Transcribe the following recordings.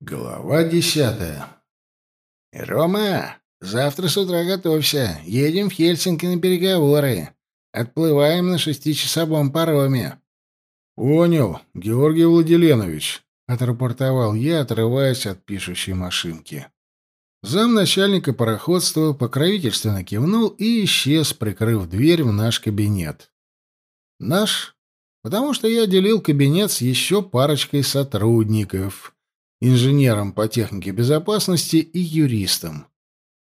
Глава десятая. «Рома, завтра с утра готовься. Едем в Хельсинки на переговоры. Отплываем на шестичасовом пароме». «Понял, Георгий Владиленович», — отрапортовал я, отрываясь от пишущей машинки. Замначальника пароходства покровительственно кивнул и исчез, прикрыв дверь в наш кабинет. Наш, потому что я делил кабинет с еще парочкой сотрудников — инженером по технике безопасности и юристом.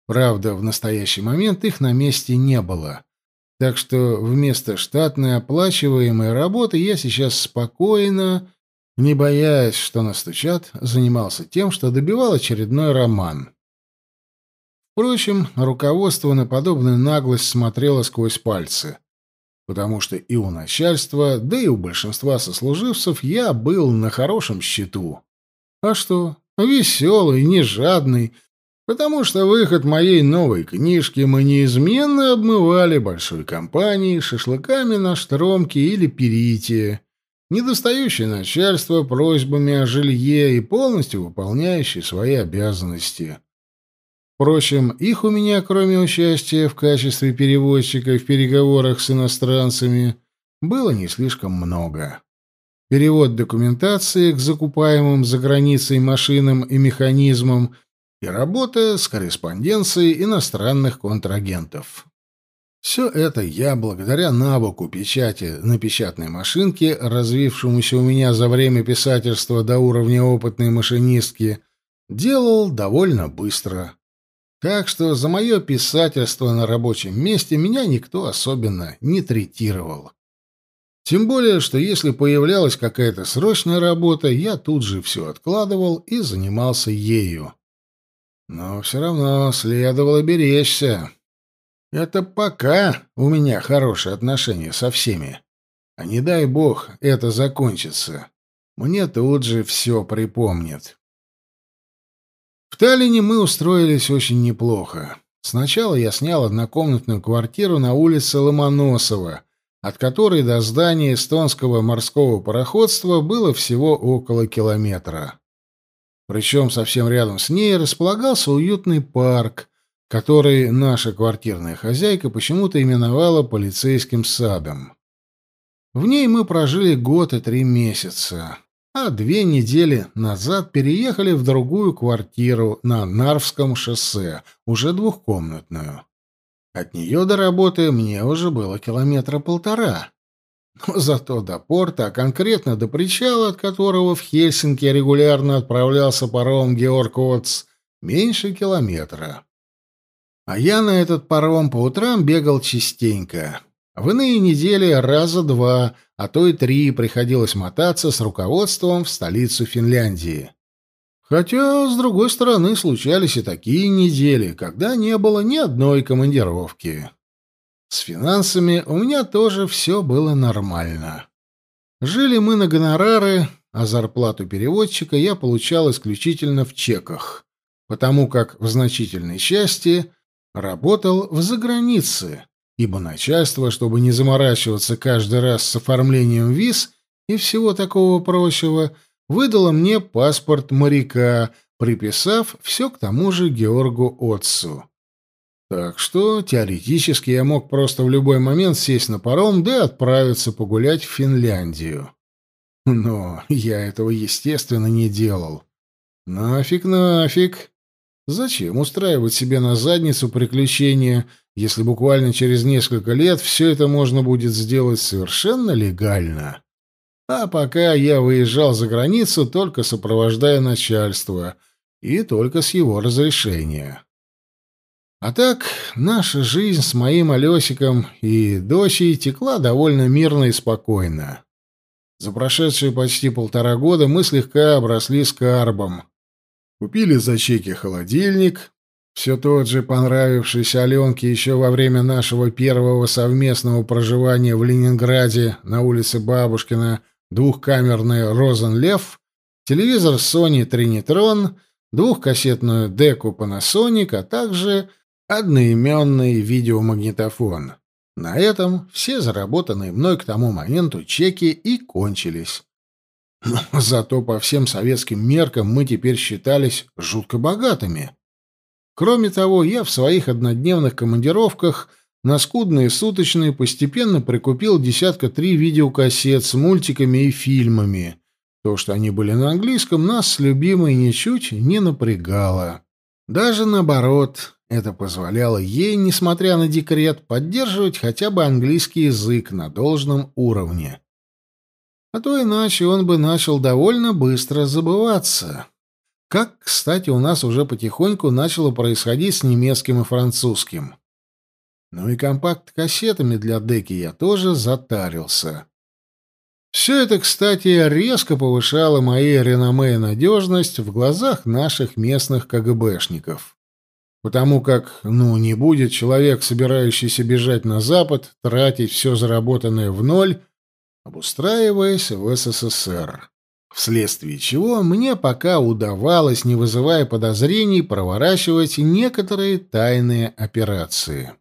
Правда, в настоящий момент их на месте не было. Так что вместо штатной оплачиваемой работы я сейчас спокойно, не боясь, что настучат, занимался тем, что добивал очередной роман. Впрочем, руководство на подобную наглость смотрело сквозь пальцы, потому что и у начальства, да и у большинства сослуживцев я был на хорошем счету. А что? Веселый, не жадный. Потому что выход моей новой книжки мы неизменно обмывали большой компанией шашлыками на штромке или перите, недостающее начальство просьбами о жилье и полностью выполняющее свои обязанности. Впрочем, их у меня, кроме участия в качестве переводчика в переговорах с иностранцами, было не слишком много перевод документации к закупаемым за границей машинам и механизмам и работа с корреспонденцией иностранных контрагентов. Все это я, благодаря навыку печати на печатной машинке, развившемуся у меня за время писательства до уровня опытной машинистки, делал довольно быстро. Так что за мое писательство на рабочем месте меня никто особенно не третировал. Тем более, что если появлялась какая-то срочная работа, я тут же все откладывал и занимался ею. Но все равно следовало беречься. Это пока у меня хорошие отношения со всеми. А не дай бог это закончится. Мне тут же все припомнят. В Таллине мы устроились очень неплохо. Сначала я снял однокомнатную квартиру на улице Ломоносова — от которой до здания эстонского морского пароходства было всего около километра. Причем совсем рядом с ней располагался уютный парк, который наша квартирная хозяйка почему-то именовала полицейским садом. В ней мы прожили год и три месяца, а две недели назад переехали в другую квартиру на Нарвском шоссе, уже двухкомнатную. От нее до работы мне уже было километра полтора. Но зато до порта, а конкретно до причала, от которого в Хельсинки регулярно отправлялся паром Георг Отц, меньше километра. А я на этот паром по утрам бегал частенько. В иные недели раза два, а то и три приходилось мотаться с руководством в столицу Финляндии. Хотя, с другой стороны, случались и такие недели, когда не было ни одной командировки. С финансами у меня тоже все было нормально. Жили мы на гонорары, а зарплату переводчика я получал исключительно в чеках, потому как в значительной части работал в загранице, ибо начальство, чтобы не заморачиваться каждый раз с оформлением виз и всего такого прочего, — выдала мне паспорт моряка, приписав все к тому же Георгу Отцу. Так что теоретически я мог просто в любой момент сесть на паром да отправиться погулять в Финляндию. Но я этого, естественно, не делал. Нафиг, нафиг. Зачем устраивать себе на задницу приключения, если буквально через несколько лет все это можно будет сделать совершенно легально? А пока я выезжал за границу, только сопровождая начальство, и только с его разрешения. А так, наша жизнь с моим Алёсиком и дочей текла довольно мирно и спокойно. За прошедшие почти полтора года мы слегка обросли скарбом. Купили за чеки холодильник, все тот же понравившийся Аленке еще во время нашего первого совместного проживания в Ленинграде на улице Бабушкина – двухкамерный Розенлев, телевизор Sony Trinitron, двухкассетную деку Panasonic, а также одноименный видеомагнитофон. На этом все заработанные мной к тому моменту чеки и кончились. Но зато по всем советским меркам мы теперь считались жутко богатыми. Кроме того, я в своих однодневных командировках на скудные суточные постепенно прикупил десятка три видеокассет с мультиками и фильмами. То, что они были на английском, нас с любимой ничуть не напрягало. Даже наоборот, это позволяло ей, несмотря на декрет, поддерживать хотя бы английский язык на должном уровне. А то иначе он бы начал довольно быстро забываться. Как, кстати, у нас уже потихоньку начало происходить с немецким и французским. Ну и компакт-кассетами для деки я тоже затарился. Все это, кстати, резко повышало мои реноме и надежность в глазах наших местных КГБшников. Потому как, ну, не будет человек, собирающийся бежать на Запад, тратить все заработанное в ноль, обустраиваясь в СССР. Вследствие чего мне пока удавалось, не вызывая подозрений, проворачивать некоторые тайные операции.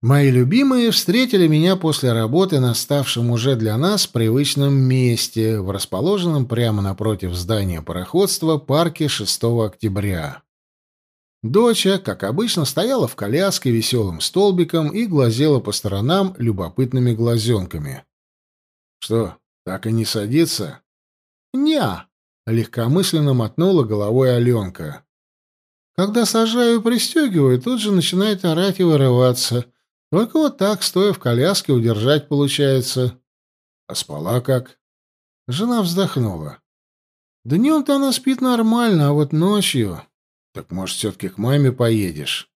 Мои любимые встретили меня после работы на ставшем уже для нас привычном месте, в расположенном прямо напротив здания пароходства парке 6 октября. Доча, как обычно, стояла в коляске веселым столбиком и глазела по сторонам любопытными глазенками. «Что, так и не садится?» «Не-а», легкомысленно мотнула головой Аленка. «Когда сажаю и пристегиваю, тут же начинает орать и вырываться». Только вот так, стоя в коляске, удержать получается. А спала как? Жена вздохнула. Днем-то она спит нормально, а вот ночью... Так, может, все-таки к маме поедешь?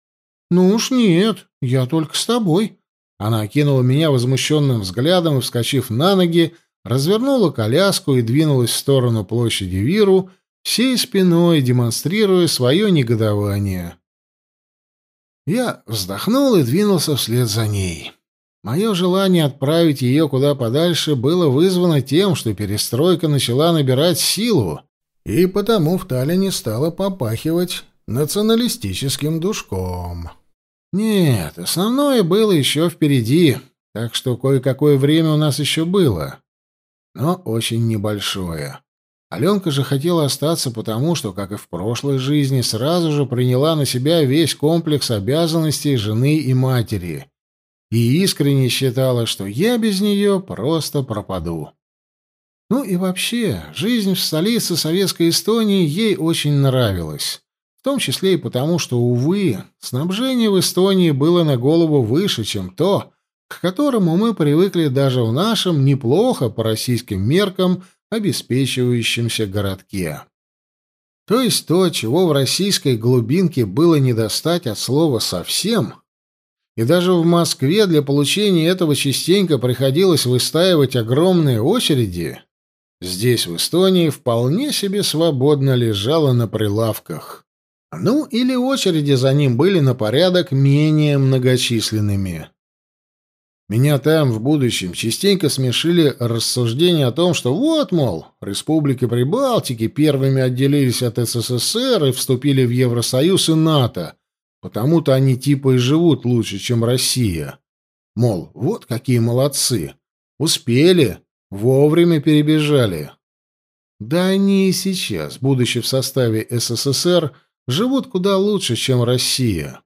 Ну уж нет, я только с тобой. Она окинула меня возмущенным взглядом и, вскочив на ноги, развернула коляску и двинулась в сторону площади Виру, всей спиной демонстрируя свое негодование. Я вздохнул и двинулся вслед за ней. Мое желание отправить ее куда подальше было вызвано тем, что перестройка начала набирать силу, и потому в Таллине стало попахивать националистическим душком. Нет, основное было еще впереди, так что кое-какое время у нас еще было, но очень небольшое. Аленка же хотела остаться потому, что, как и в прошлой жизни, сразу же приняла на себя весь комплекс обязанностей жены и матери. И искренне считала, что я без нее просто пропаду. Ну и вообще, жизнь в столице советской Эстонии ей очень нравилась. В том числе и потому, что, увы, снабжение в Эстонии было на голову выше, чем то, к которому мы привыкли даже в нашем неплохо по российским меркам обеспечивающемся городке. То есть то, чего в российской глубинке было не достать от слова «совсем», и даже в Москве для получения этого частенько приходилось выстаивать огромные очереди, здесь, в Эстонии, вполне себе свободно лежало на прилавках. Ну, или очереди за ним были на порядок менее многочисленными. Меня там в будущем частенько смешили рассуждения о том, что вот, мол, республики Прибалтики первыми отделились от СССР и вступили в Евросоюз и НАТО, потому-то они типа и живут лучше, чем Россия. Мол, вот какие молодцы. Успели, вовремя перебежали. Да они и сейчас, будучи в составе СССР, живут куда лучше, чем Россия.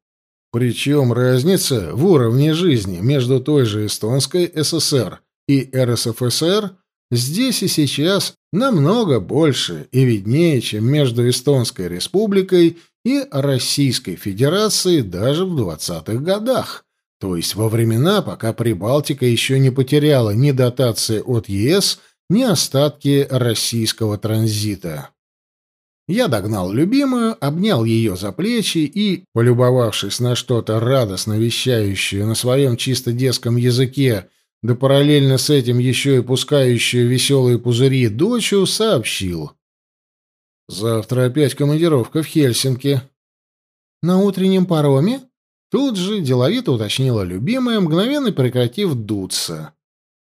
Причем разница в уровне жизни между той же Эстонской ССР и РСФСР здесь и сейчас намного больше и виднее, чем между Эстонской Республикой и Российской Федерацией даже в 20-х годах, то есть во времена, пока Прибалтика еще не потеряла ни дотации от ЕС, ни остатки российского транзита. Я догнал любимую, обнял ее за плечи и, полюбовавшись на что-то радостно вещающее на своем чисто детском языке, да параллельно с этим еще и пускающую веселые пузыри дочу, сообщил. «Завтра опять командировка в Хельсинки». «На утреннем пароме?» Тут же деловито уточнила любимая, мгновенно прекратив дуться.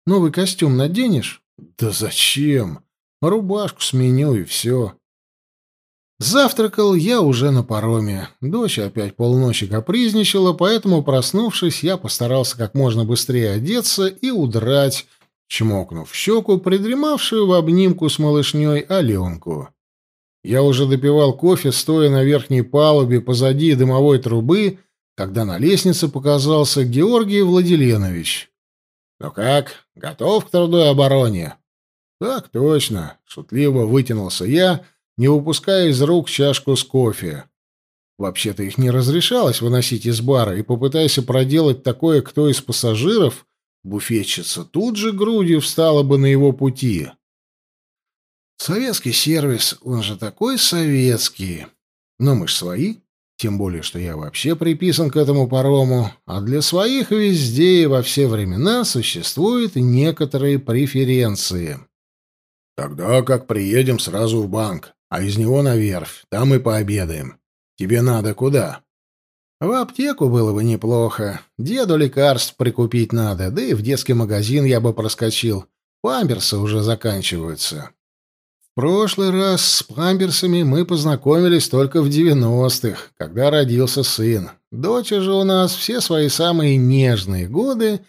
«Новый костюм наденешь?» «Да зачем? Рубашку сменю и все». Завтракал я уже на пароме. Дочь опять полночи капризничала, поэтому, проснувшись, я постарался как можно быстрее одеться и удрать, чмокнув щеку, придремавшую в обнимку с малышней Аленку. Я уже допивал кофе, стоя на верхней палубе позади дымовой трубы, когда на лестнице показался Георгий Владиленович. «Ну как, готов к труду обороне?» «Так точно», — шутливо вытянулся я, не выпуская из рук чашку с кофе. Вообще-то их не разрешалось выносить из бара, и попытайся проделать такое кто из пассажиров, буфетчица тут же грудью встала бы на его пути. Советский сервис, он же такой советский. Но мы ж свои, тем более, что я вообще приписан к этому парому, а для своих везде и во все времена существуют некоторые преференции. Тогда как приедем сразу в банк, а из него на верфь, там и пообедаем. Тебе надо куда? В аптеку было бы неплохо. Деду лекарств прикупить надо, да и в детский магазин я бы проскочил. Памперсы уже заканчиваются прошлый раз с памперсами мы познакомились только в девяностых, когда родился сын. Дочь же у нас все свои самые нежные годы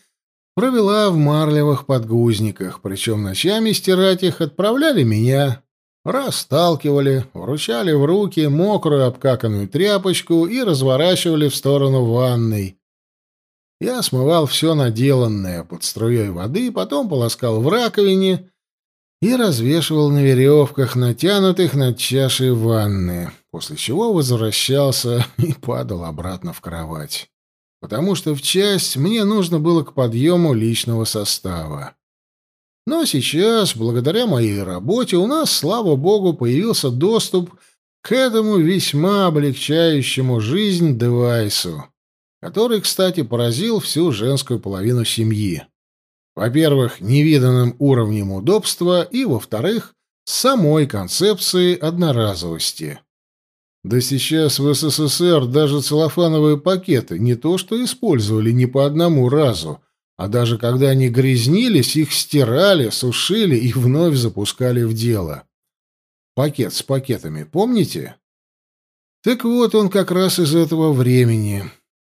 провела в марлевых подгузниках, причем ночами стирать их отправляли меня. Расталкивали, вручали в руки мокрую обкаканную тряпочку и разворачивали в сторону ванной. Я смывал все наделанное под струей воды, потом полоскал в раковине — и развешивал на веревках, натянутых над чашей ванны, после чего возвращался и падал обратно в кровать. Потому что в часть мне нужно было к подъему личного состава. Но сейчас, благодаря моей работе, у нас, слава богу, появился доступ к этому весьма облегчающему жизнь девайсу, который, кстати, поразил всю женскую половину семьи. Во-первых, невиданным уровнем удобства и, во-вторых, самой концепцией одноразовости. Да сейчас в СССР даже целлофановые пакеты не то что использовали не по одному разу, а даже когда они грязнились, их стирали, сушили и вновь запускали в дело. Пакет с пакетами, помните? Так вот он как раз из этого времени.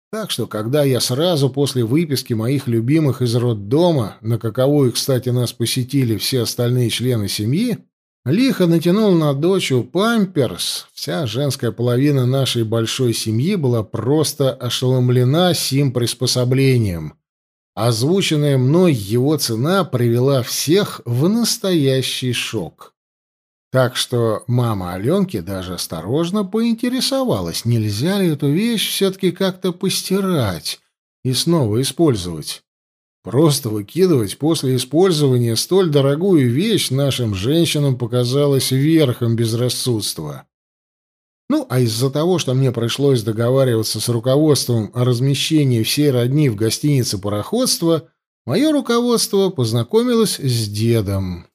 Так что, когда я сразу после выписки моих любимых из роддома, на каковую, кстати, нас посетили все остальные члены семьи, лихо натянул на дочу памперс, вся женская половина нашей большой семьи была просто ошеломлена сим приспособлением. Озвученная мной его цена привела всех в настоящий шок. Так что мама Аленки даже осторожно поинтересовалась, нельзя ли эту вещь все-таки как-то постирать и снова использовать. Просто выкидывать после использования столь дорогую вещь нашим женщинам показалось верхом безрассудства. Ну, а из-за того, что мне пришлось договариваться с руководством о размещении всей родни в гостинице пароходства, мое руководство познакомилось с дедом.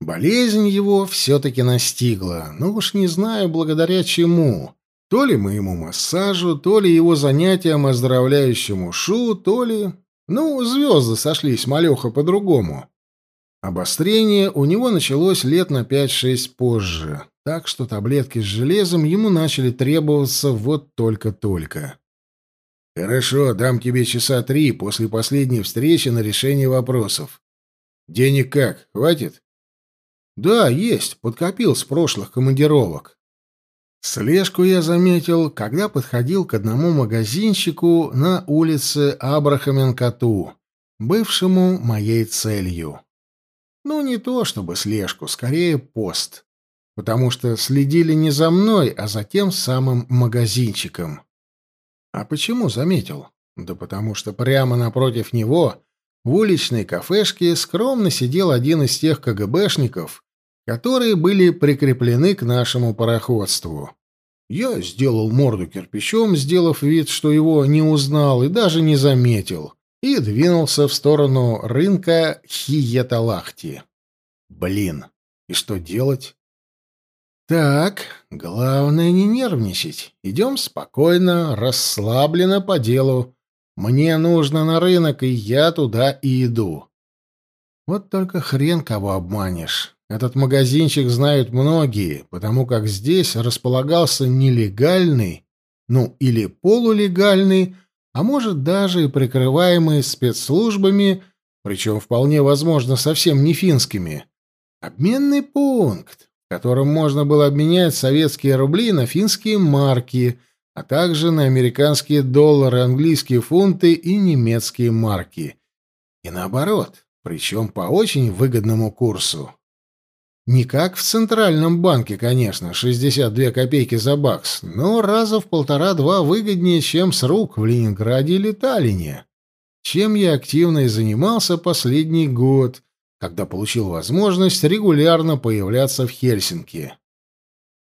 Болезнь его все-таки настигла, но уж не знаю, благодаря чему. То ли моему массажу, то ли его занятиям оздоровляющему шу, то ли... Ну, звезды сошлись, малеха, по-другому. Обострение у него началось лет на 5-6 позже, так что таблетки с железом ему начали требоваться вот только-только. «Хорошо, дам тебе часа три после последней встречи на решение вопросов. Денег как, хватит?» Да, есть, подкопил с прошлых командировок. Слежку я заметил, когда подходил к одному магазинчику на улице Абрахаменкату, бывшему моей целью. Ну, не то чтобы слежку, скорее пост. Потому что следили не за мной, а за тем самым магазинчиком. А почему заметил? Да потому что прямо напротив него в уличной кафешке скромно сидел один из тех КГБшников, которые были прикреплены к нашему пароходству. Я сделал морду кирпичом, сделав вид, что его не узнал и даже не заметил, и двинулся в сторону рынка Хиеталахти. Блин, и что делать? Так, главное не нервничать. Идем спокойно, расслабленно по делу. Мне нужно на рынок, и я туда и иду. Вот только хрен кого обманешь. Этот магазинчик знают многие, потому как здесь располагался нелегальный, ну или полулегальный, а может даже и прикрываемый спецслужбами причем вполне возможно совсем не финскими. Обменный пункт, в котором можно было обменять советские рубли на финские марки, а также на американские доллары, английские фунты и немецкие марки. И наоборот, причем по очень выгодному курсу. Не как в Центральном банке, конечно, 62 копейки за бакс, но раза в полтора-два выгоднее, чем с рук в Ленинграде или Таллине. Чем я активно и занимался последний год, когда получил возможность регулярно появляться в Хельсинки.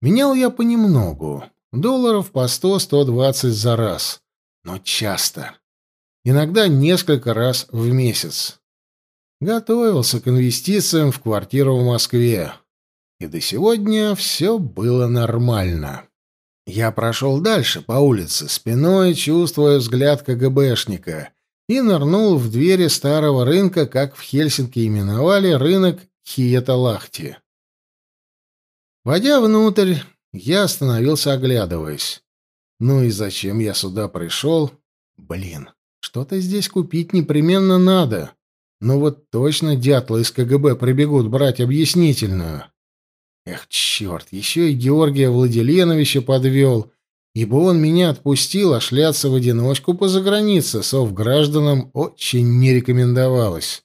Менял я понемногу, долларов по 100-120 за раз, но часто. Иногда несколько раз в месяц. Готовился к инвестициям в квартиру в Москве. И до сегодня все было нормально. Я прошел дальше по улице, спиной чувствуя взгляд КГБшника, и нырнул в двери старого рынка, как в Хельсинки именовали рынок Хиеталахти. Войдя внутрь, я остановился, оглядываясь. Ну и зачем я сюда пришел? Блин, что-то здесь купить непременно надо. Но вот точно дятлы из КГБ прибегут брать объяснительную. Эх, черт, еще и Георгия Владиленовича подвел, ибо он меня отпустил, а шляться в одиночку по загранице сов гражданам очень не рекомендовалось.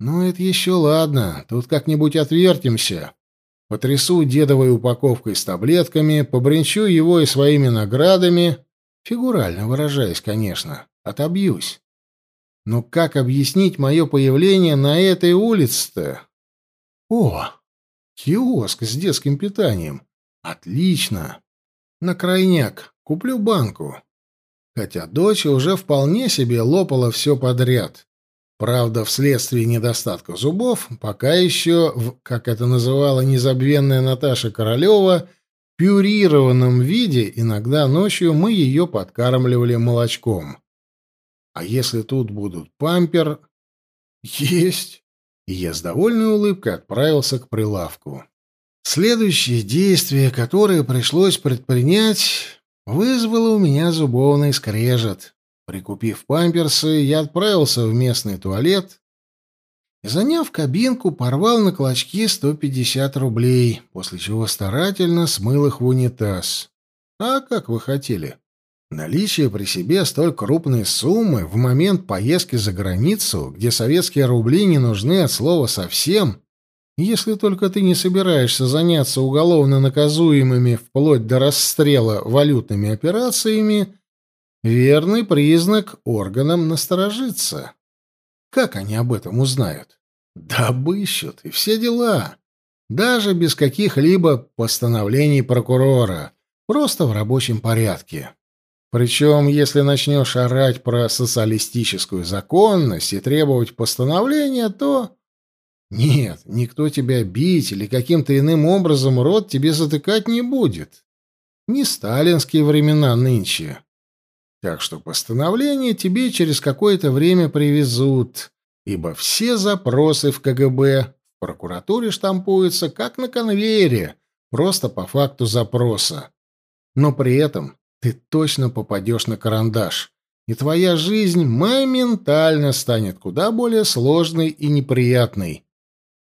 Ну, это еще ладно, тут как-нибудь отвертимся. Потрясу дедовой упаковкой с таблетками, побренчу его и своими наградами, фигурально выражаясь, конечно, отобьюсь. Но как объяснить мое появление на этой улице-то? О, киоск с детским питанием. Отлично. На крайняк. Куплю банку. Хотя дочь уже вполне себе лопала все подряд. Правда, вследствие недостатка зубов, пока еще, в, как это называла незабвенная Наташа Королева, пюрированном виде иногда ночью мы ее подкармливали молочком. А если тут будут пампер... Есть. И я с довольной улыбкой отправился к прилавку. Следующее действие, которое пришлось предпринять, вызвало у меня зубовный скрежет. Прикупив памперсы, я отправился в местный туалет и, заняв кабинку, порвал на клочки 150 рублей, после чего старательно смыл их в унитаз. А как вы хотели? Наличие при себе столь крупной суммы в момент поездки за границу, где советские рубли не нужны от слова совсем, если только ты не собираешься заняться уголовно наказуемыми вплоть до расстрела валютными операциями, верный признак органам насторожиться. Как они об этом узнают? Да обыщут, и все дела. Даже без каких-либо постановлений прокурора, просто в рабочем порядке. Причем, если начнешь орать про социалистическую законность и требовать постановления, то... Нет, никто тебя бить или каким-то иным образом рот тебе затыкать не будет. Не сталинские времена нынче. Так что постановление тебе через какое-то время привезут, ибо все запросы в КГБ в прокуратуре штампуются как на конвейере, просто по факту запроса. Но при этом ты точно попадешь на карандаш, и твоя жизнь моментально станет куда более сложной и неприятной.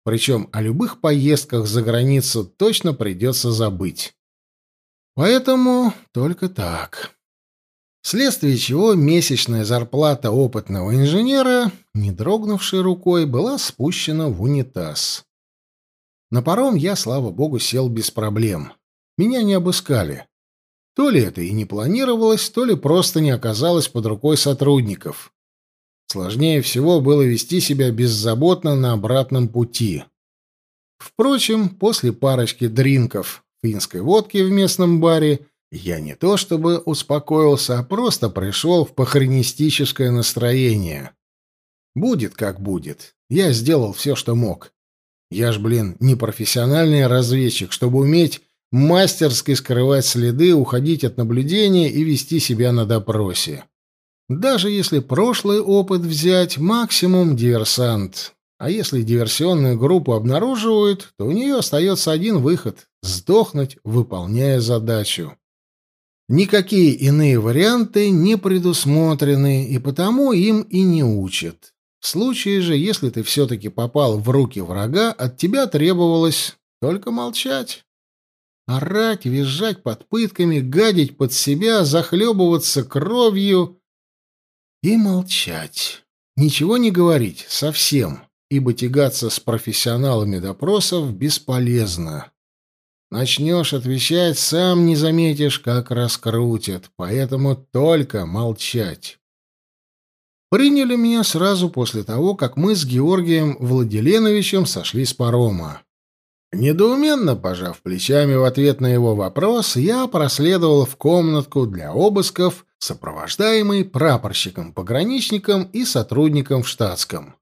Причем о любых поездках за границу точно придется забыть. Поэтому только так. Вследствие чего месячная зарплата опытного инженера, не дрогнувшей рукой, была спущена в унитаз. На паром я, слава богу, сел без проблем. Меня не обыскали. То ли это и не планировалось, то ли просто не оказалось под рукой сотрудников. Сложнее всего было вести себя беззаботно на обратном пути. Впрочем, после парочки дринков финской водки в местном баре я не то чтобы успокоился, а просто пришел в похронистическое настроение. Будет как будет. Я сделал все, что мог. Я ж, блин, не профессиональный разведчик, чтобы уметь мастерски скрывать следы, уходить от наблюдения и вести себя на допросе. Даже если прошлый опыт взять, максимум диверсант. А если диверсионную группу обнаруживают, то у нее остается один выход — сдохнуть, выполняя задачу. Никакие иные варианты не предусмотрены, и потому им и не учат. В случае же, если ты все-таки попал в руки врага, от тебя требовалось только молчать. Орать, визжать под пытками, гадить под себя, захлебываться кровью и молчать. Ничего не говорить, совсем, ибо тягаться с профессионалами допросов бесполезно. Начнешь отвечать, сам не заметишь, как раскрутят, поэтому только молчать. Приняли меня сразу после того, как мы с Георгием Владиленовичем сошли с парома. Недоуменно пожав плечами в ответ на его вопрос, я проследовал в комнатку для обысков, сопровождаемый прапорщиком-пограничником и сотрудником в штатском.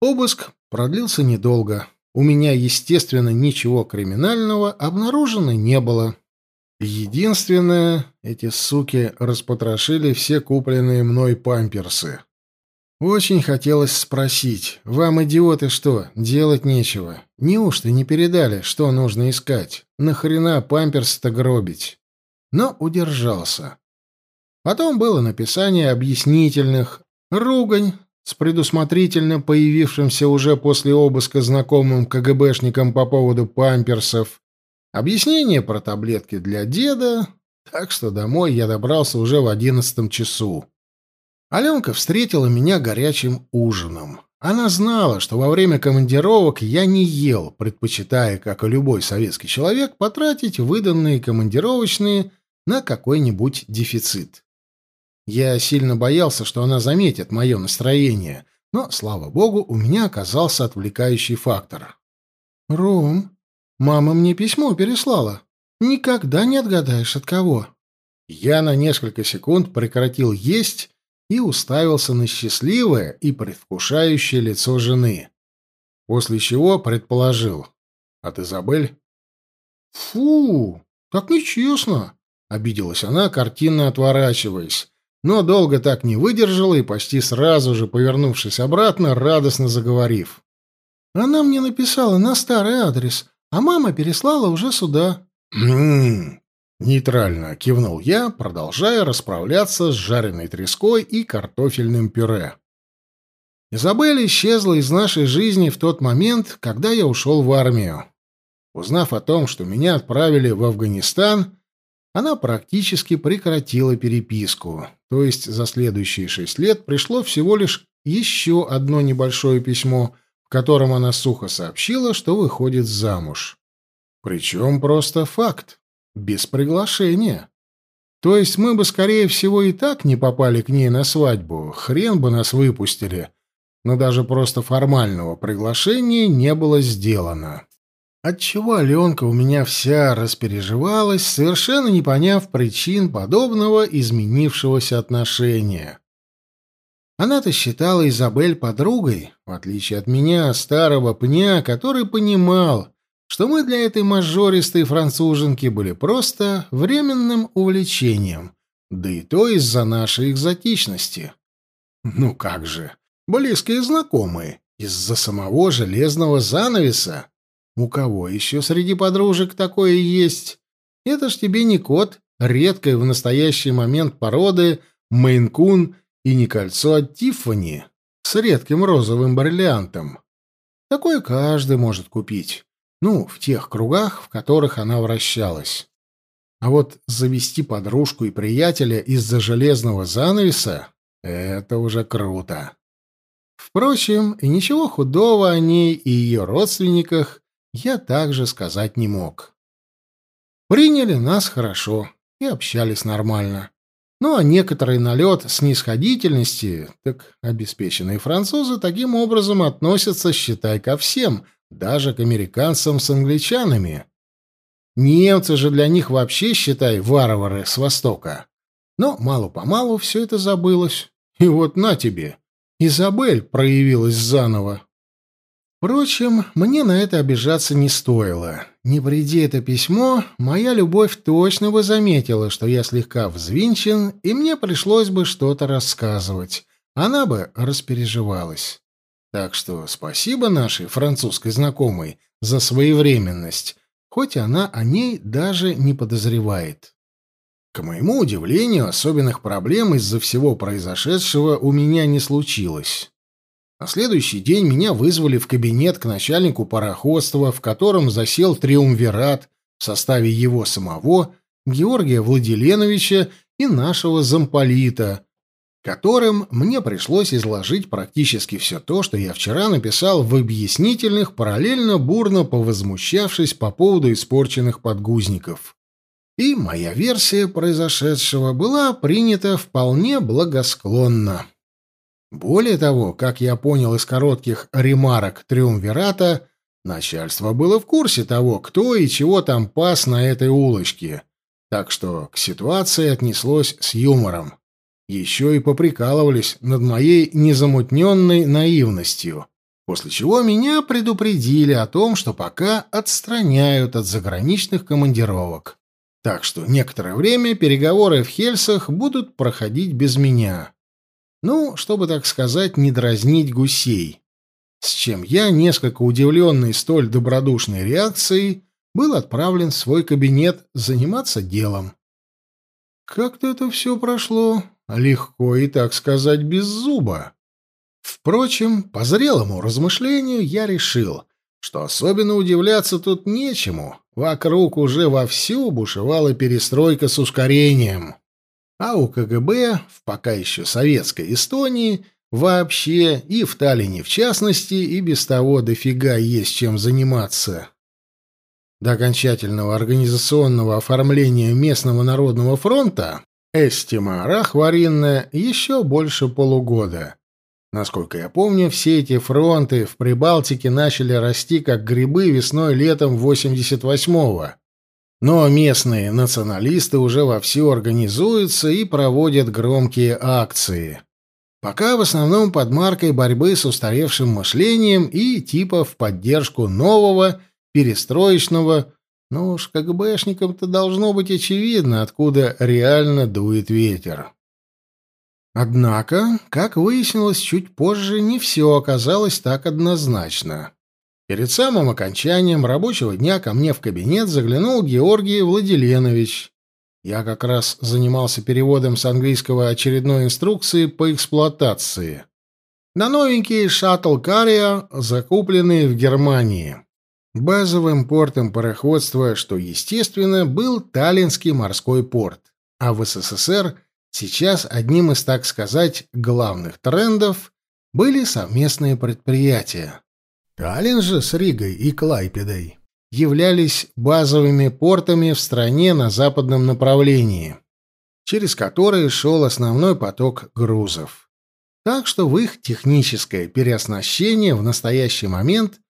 Обыск продлился недолго. У меня, естественно, ничего криминального обнаружено не было. Единственное, эти суки распотрошили все купленные мной памперсы. Очень хотелось спросить, вам, идиоты, что, делать нечего? Неужто не передали, что нужно искать? Нахрена памперсы-то гробить? Но удержался. Потом было написание объяснительных, ругань с предусмотрительно появившимся уже после обыска знакомым КГБшником по поводу памперсов, Объяснение про таблетки для деда, так что домой я добрался уже в одиннадцатом часу. Аленка встретила меня горячим ужином. Она знала, что во время командировок я не ел, предпочитая, как и любой советский человек, потратить выданные командировочные на какой-нибудь дефицит. Я сильно боялся, что она заметит мое настроение, но, слава богу, у меня оказался отвлекающий фактор. «Ром, Мама мне письмо переслала. Никогда не отгадаешь, от кого. Я на несколько секунд прекратил есть и уставился на счастливое и предвкушающее лицо жены. После чего предположил. От Изабель? «Фу, так нечестно!» — обиделась она, картинно отворачиваясь. Но долго так не выдержала и почти сразу же, повернувшись обратно, радостно заговорив. «Она мне написала на старый адрес, а мама переслала уже сюда. «М-м-м», нейтрально кивнул я, продолжая расправляться с жареной треской и картофельным пюре. Изабель исчезла из нашей жизни в тот момент, когда я ушел в армию. Узнав о том, что меня отправили в Афганистан, она практически прекратила переписку, то есть за следующие шесть лет пришло всего лишь еще одно небольшое письмо, котором она сухо сообщила, что выходит замуж. Причем просто факт, без приглашения. То есть мы бы, скорее всего, и так не попали к ней на свадьбу, хрен бы нас выпустили, но даже просто формального приглашения не было сделано. Отчего Аленка у меня вся распереживалась, совершенно не поняв причин подобного изменившегося отношения. Она-то считала Изабель подругой, в отличие от меня, старого пня, который понимал, что мы для этой мажористой француженки были просто временным увлечением, да и то из-за нашей экзотичности. Ну как же, близкие знакомые, из-за самого железного занавеса. У кого еще среди подружек такое есть? Это ж тебе не кот, редкой в настоящий момент породы, мейн-кун и не кольцо от Тиффани с редким розовым бриллиантом. Такое каждый может купить. Ну, в тех кругах, в которых она вращалась. А вот завести подружку и приятеля из-за железного занавеса — это уже круто. Впрочем, и ничего худого о ней и ее родственниках я также сказать не мог. Приняли нас хорошо и общались нормально. Ну а некоторый налет снисходительности, так обеспеченные французы таким образом относятся, считай, ко всем, даже к американцам с англичанами. Немцы же для них вообще, считай, варвары с Востока. Но мало-помалу все это забылось. И вот на тебе, Изабель проявилась заново. Впрочем, мне на это обижаться не стоило. Не приди это письмо, моя любовь точно бы заметила, что я слегка взвинчен, и мне пришлось бы что-то рассказывать. Она бы распереживалась. Так что спасибо нашей французской знакомой за своевременность, хоть она о ней даже не подозревает. К моему удивлению, особенных проблем из-за всего произошедшего у меня не случилось. На следующий день меня вызвали в кабинет к начальнику пароходства, в котором засел триумвират в составе его самого, Георгия Владиленовича и нашего замполита, которым мне пришлось изложить практически все то, что я вчера написал в объяснительных, параллельно бурно повозмущавшись по поводу испорченных подгузников. И моя версия произошедшего была принята вполне благосклонно. Более того, как я понял из коротких ремарок Триумвирата, начальство было в курсе того, кто и чего там пас на этой улочке, так что к ситуации отнеслось с юмором. Еще и поприкалывались над моей незамутненной наивностью, после чего меня предупредили о том, что пока отстраняют от заграничных командировок. Так что некоторое время переговоры в Хельсах будут проходить без меня. Ну, чтобы, так сказать, не дразнить гусей. С чем я, несколько удивленный столь добродушной реакцией, был отправлен в свой кабинет заниматься делом. Как-то это все прошло легко и, так сказать, без зуба. Впрочем, по зрелому размышлению я решил, что особенно удивляться тут нечему. Вокруг уже вовсю бушевала перестройка с ускорением а у КГБ в пока еще советской Эстонии вообще и в Таллине в частности и без того дофига есть чем заниматься. До окончательного организационного оформления местного народного фронта Эстима Рахваринна еще больше полугода. Насколько я помню, все эти фронты в Прибалтике начали расти как грибы весной-летом 88-го. Но местные националисты уже вовсю организуются и проводят громкие акции. Пока в основном под маркой борьбы с устаревшим мышлением и типа в поддержку нового, перестроечного, ну уж КГБшникам-то должно быть очевидно, откуда реально дует ветер. Однако, как выяснилось чуть позже, не все оказалось так однозначно. Перед самым окончанием рабочего дня ко мне в кабинет заглянул Георгий Владиленович. Я как раз занимался переводом с английского очередной инструкции по эксплуатации. На новенькие шаттл Кария, закупленные в Германии. Базовым портом пароходства, что, естественно, был Таллинский морской порт, а в СССР сейчас одним из, так сказать, главных трендов были совместные предприятия. Таллин же с Ригой и Клайпедой являлись базовыми портами в стране на западном направлении, через которые шел основной поток грузов. Так что в их техническое переоснащение в настоящий момент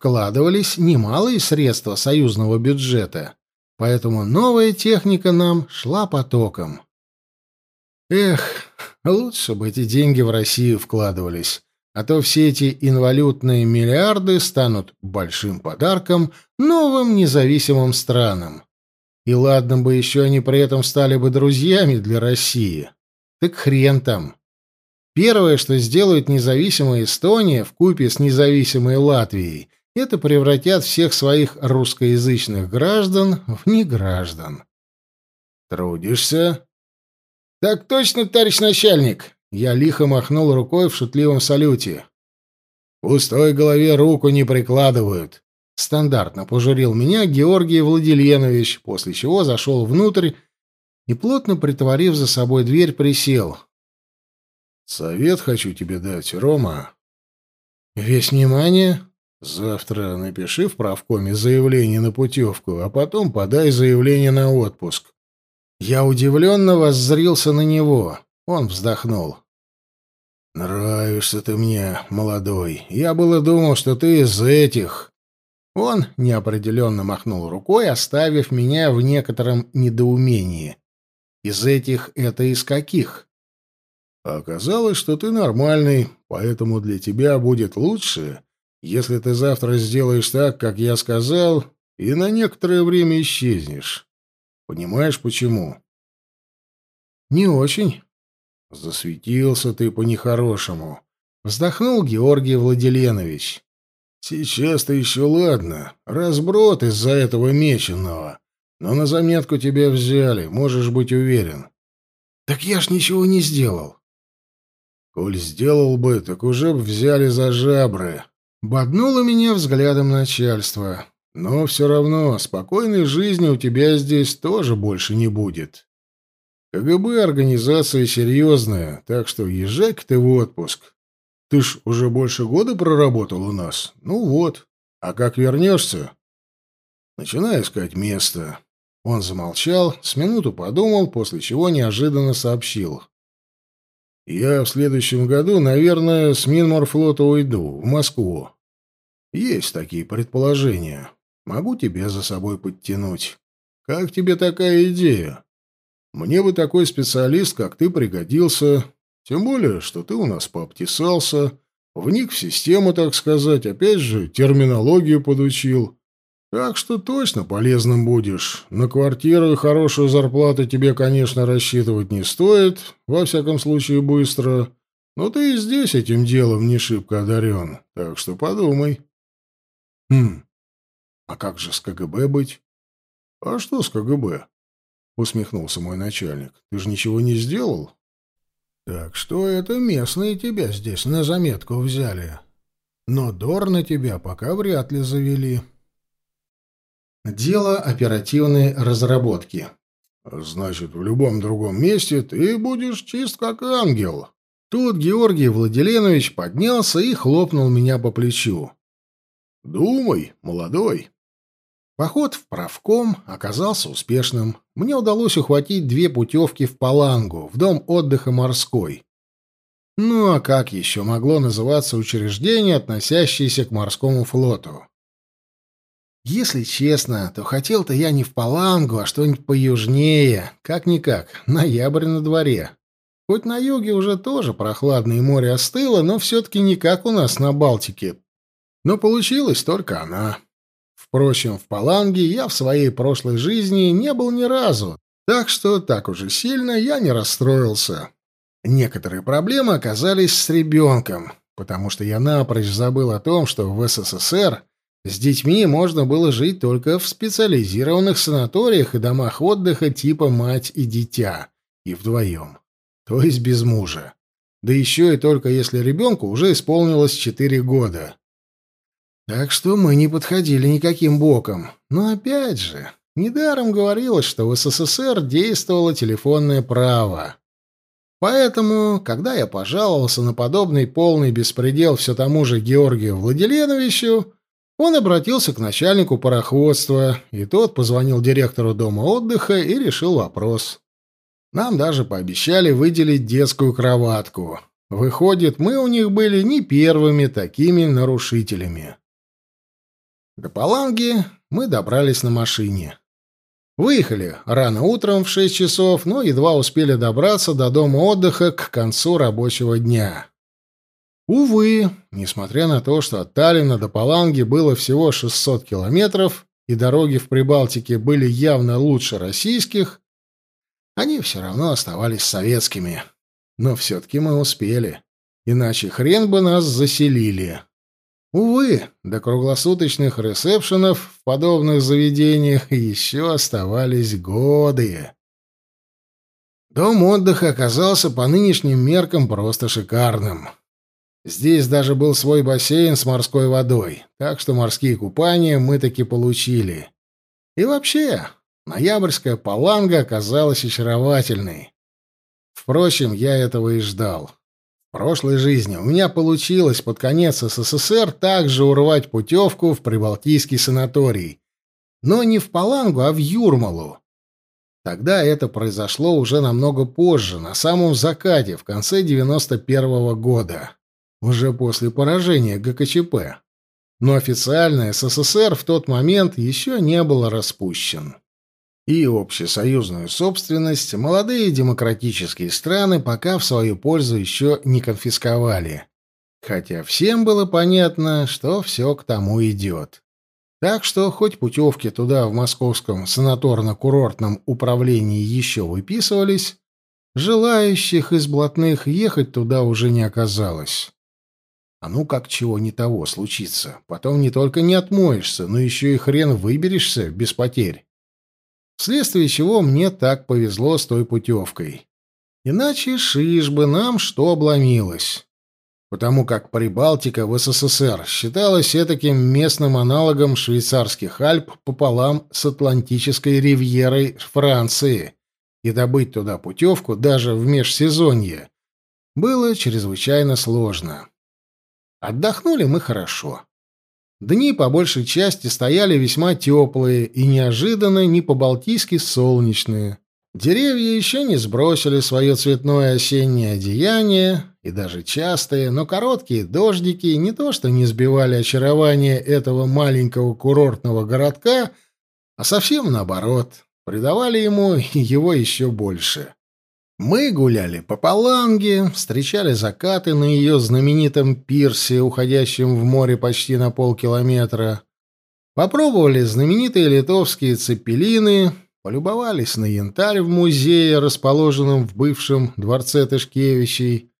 вкладывались немалые средства союзного бюджета, поэтому новая техника нам шла потоком. Эх, лучше бы эти деньги в Россию вкладывались, а то все эти инвалютные миллиарды станут большим подарком новым независимым странам. И ладно бы еще они при этом стали бы друзьями для России. Так хрен там. Первое, что сделает независимая Эстония в купе с независимой Латвией, это превратят всех своих русскоязычных граждан в неграждан. Трудишься? Так точно, товарищ начальник, я лихо махнул рукой в шутливом салюте. «Пустой голове руку не прикладывают», — стандартно пожурил меня Георгий Владиленович, после чего зашел внутрь и, плотно притворив за собой дверь, присел. «Совет хочу тебе дать, Рома». «Весь внимание?» «Завтра напиши в правкоме заявление на путевку, а потом подай заявление на отпуск». Я удивленно воззрился на него. Он вздохнул. «Нравишься ты мне, молодой. Я было думал, что ты из этих...» Он неопределенно махнул рукой, оставив меня в некотором недоумении. «Из этих — это из каких?» «Оказалось, что ты нормальный, поэтому для тебя будет лучше, если ты завтра сделаешь так, как я сказал, и на некоторое время исчезнешь. Понимаешь, почему?» «Не очень», Засветился ты по-нехорошему. Вздохнул Георгий Владиленович. Сейчас-то еще ладно. Разброд из-за этого меченого. Но на заметку тебя взяли, можешь быть уверен. Так я ж ничего не сделал. Коль сделал бы, так уже б взяли за жабры. Боднуло меня взглядом начальства. Но все равно спокойной жизни у тебя здесь тоже больше не будет. КГБ организация серьезная, так что езжай-ка ты в отпуск. Ты ж уже больше года проработал у нас. Ну вот. А как вернешься? Начинай искать место. Он замолчал, с минуту подумал, после чего неожиданно сообщил. Я в следующем году, наверное, с Минморфлота уйду, в Москву. Есть такие предположения. Могу тебя за собой подтянуть. Как тебе такая идея? Мне бы такой специалист, как ты, пригодился. Тем более, что ты у нас пообтесался, вник в систему, так сказать, опять же, терминологию подучил. Так что точно полезным будешь. На квартиру и хорошую зарплату тебе, конечно, рассчитывать не стоит, во всяком случае быстро. Но ты и здесь этим делом не шибко одарен, так что подумай. Хм, а как же с КГБ быть? А что с КГБ? Усмехнулся мой начальник. Ты же ничего не сделал? Так что это местные тебя здесь на заметку взяли. Но Дор на тебя пока вряд ли завели. Дело оперативной разработки. Значит, в любом другом месте ты будешь чист как ангел. Тут Георгий Владиленович поднялся и хлопнул меня по плечу. Думай, молодой. Поход в правком оказался успешным. Мне удалось ухватить две путевки в Палангу, в дом отдыха морской. Ну а как еще могло называться учреждение, относящееся к морскому флоту? Если честно, то хотел-то я не в Палангу, а что-нибудь поюжнее. Как-никак, ноябрь на дворе. Хоть на юге уже тоже прохладное море остыло, но все-таки не как у нас на Балтике. Но получилась только она. Впрочем, в Паланге я в своей прошлой жизни не был ни разу, так что так уже сильно я не расстроился. Некоторые проблемы оказались с ребенком, потому что я напрочь забыл о том, что в СССР с детьми можно было жить только в специализированных санаториях и домах отдыха типа «мать и дитя» и вдвоем, то есть без мужа. Да еще и только если ребенку уже исполнилось четыре года. Так что мы не подходили никаким боком. Но опять же, недаром говорилось, что в СССР действовало телефонное право. Поэтому, когда я пожаловался на подобный полный беспредел все тому же Георгию Владиленовичу, он обратился к начальнику пароходства, и тот позвонил директору дома отдыха и решил вопрос. Нам даже пообещали выделить детскую кроватку. Выходит, мы у них были не первыми такими нарушителями. До Паланги мы добрались на машине. Выехали рано утром в шесть часов, но едва успели добраться до дома отдыха к концу рабочего дня. Увы, несмотря на то, что от Таллина до Паланги было всего 600 километров, и дороги в Прибалтике были явно лучше российских, они все равно оставались советскими. Но все-таки мы успели. Иначе хрен бы нас заселили. Увы, до круглосуточных ресепшенов в подобных заведениях еще оставались годы. Дом отдыха оказался по нынешним меркам просто шикарным. Здесь даже был свой бассейн с морской водой, так что морские купания мы таки получили. И вообще, ноябрьская паланга оказалась очаровательной. Впрочем, я этого и ждал. В прошлой жизни у меня получилось под конец СССР также урвать путевку в Прибалтийский санаторий. Но не в Палангу, а в Юрмалу. Тогда это произошло уже намного позже, на самом закате, в конце 91 -го года уже после поражения ГКЧП. Но официально СССР в тот момент еще не был распущен. И общесоюзную собственность молодые демократические страны пока в свою пользу еще не конфисковали. Хотя всем было понятно, что все к тому идет. Так что хоть путевки туда в московском санаторно-курортном управлении еще выписывались, желающих из блатных ехать туда уже не оказалось. А ну как чего не того случится. Потом не только не отмоешься, но еще и хрен выберешься без потерь. Вследствие чего мне так повезло с той путевкой. Иначе шиш бы нам что обломилось. Потому как Прибалтика в СССР считалась таким местным аналогом швейцарских Альп пополам с Атлантической ривьерой Франции, и добыть туда путевку даже в межсезонье было чрезвычайно сложно. Отдохнули мы хорошо. Дни по большей части стояли весьма теплые и неожиданно не по-балтийски солнечные. Деревья еще не сбросили свое цветное осеннее одеяние, и даже частые, но короткие дождики не то что не сбивали очарование этого маленького курортного городка, а совсем наоборот, придавали ему его еще больше. Мы гуляли по Паланге, встречали закаты на ее знаменитом пирсе, уходящем в море почти на полкилометра, попробовали знаменитые литовские цепелины, полюбовались на янтарь в музее, расположенном в бывшем дворце Тышкевичей,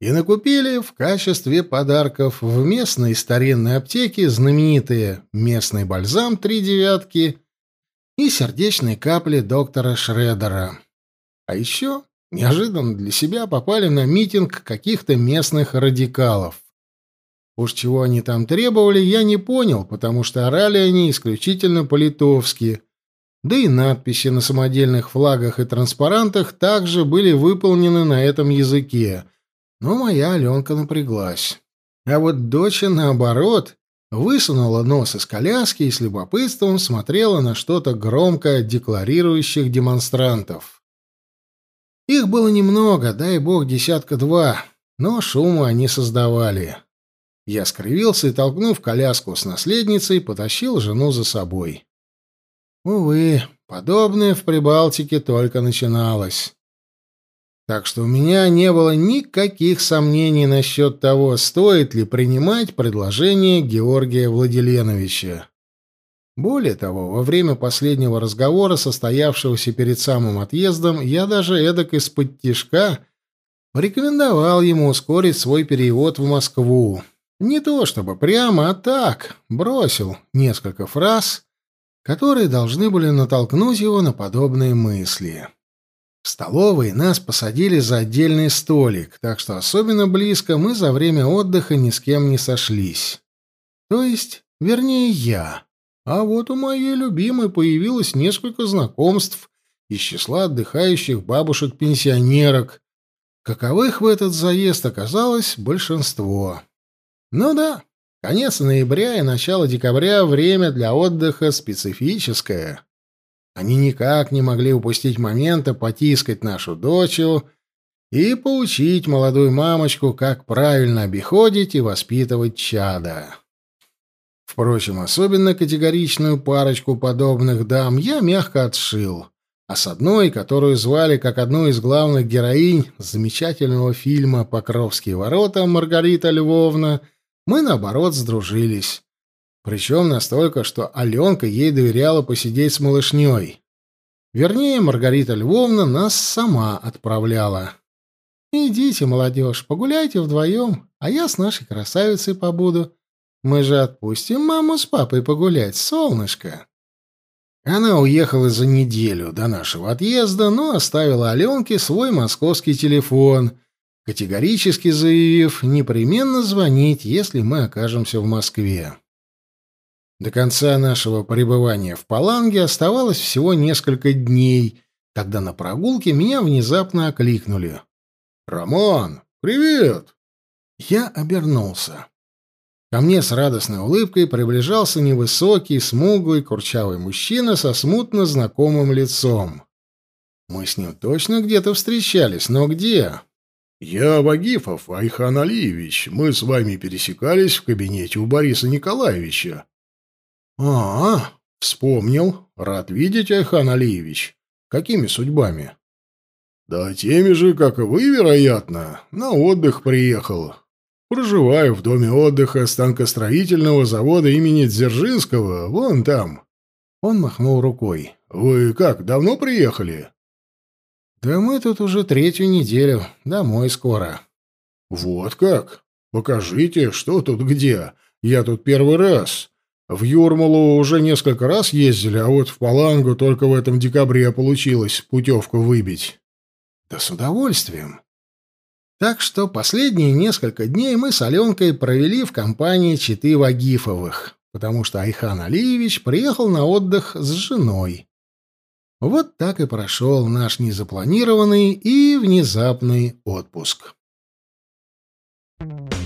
и накупили в качестве подарков в местной старинной аптеке знаменитые местный бальзам «Три девятки» и сердечные капли доктора Шредера. А еще неожиданно для себя попали на митинг каких-то местных радикалов. Уж чего они там требовали, я не понял, потому что орали они исключительно по-литовски. Да и надписи на самодельных флагах и транспарантах также были выполнены на этом языке. Но моя Аленка напряглась. А вот доча, наоборот, высунула нос из коляски и с любопытством смотрела на что-то громко декларирующих демонстрантов. Их было немного, дай бог, десятка-два, но шума они создавали. Я скривился и, толкнув коляску с наследницей, потащил жену за собой. Увы, подобное в Прибалтике только начиналось. Так что у меня не было никаких сомнений насчет того, стоит ли принимать предложение Георгия Владиленовича. Более того, во время последнего разговора, состоявшегося перед самым отъездом, я даже эдак из-под тишка порекомендовал ему ускорить свой перевод в Москву. Не то чтобы прямо, а так, бросил несколько фраз, которые должны были натолкнуть его на подобные мысли. В столовой нас посадили за отдельный столик, так что особенно близко мы за время отдыха ни с кем не сошлись. То есть, вернее, я. А вот у моей любимой появилось несколько знакомств из числа отдыхающих бабушек-пенсионерок, каковых в этот заезд оказалось большинство. Ну да, конец ноября и начало декабря — время для отдыха специфическое. Они никак не могли упустить момента потискать нашу дочу и поучить молодую мамочку, как правильно обиходить и воспитывать чада. Впрочем, особенно категоричную парочку подобных дам я мягко отшил, а с одной, которую звали как одну из главных героинь замечательного фильма «Покровские ворота» Маргарита Львовна, мы, наоборот, сдружились. Причем настолько, что Аленка ей доверяла посидеть с малышней. Вернее, Маргарита Львовна нас сама отправляла. «Идите, молодежь, погуляйте вдвоем, а я с нашей красавицей побуду. Мы же отпустим маму с папой погулять, солнышко. Она уехала за неделю до нашего отъезда, но оставила Аленке свой московский телефон, категорически заявив непременно звонить, если мы окажемся в Москве. До конца нашего пребывания в Паланге оставалось всего несколько дней, когда на прогулке меня внезапно окликнули. «Роман, привет!» Я обернулся. Ко мне с радостной улыбкой приближался невысокий, смуглый, курчавый мужчина со смутно знакомым лицом. Мы с ним точно где-то встречались, но где? «Я Вагифов, Айхан Алиевич. Мы с вами пересекались в кабинете у Бориса Николаевича». «А, вспомнил. Рад видеть, Айхан Алиевич. Какими судьбами?» «Да теми же, как и вы, вероятно. На отдых приехал. Проживаю в доме отдыха станкостроительного завода имени Дзержинского, вон там. Он махнул рукой. Вы как, давно приехали? Да мы тут уже третью неделю, домой скоро. Вот как? Покажите, что тут где. Я тут первый раз. В Юрмалу уже несколько раз ездили, а вот в Палангу только в этом декабре получилось путевку выбить. Да с удовольствием. Так что последние несколько дней мы с Аленкой провели в компании Читы Вагифовых, потому что Айхан Алиевич приехал на отдых с женой. Вот так и прошел наш незапланированный и внезапный отпуск. Thank you.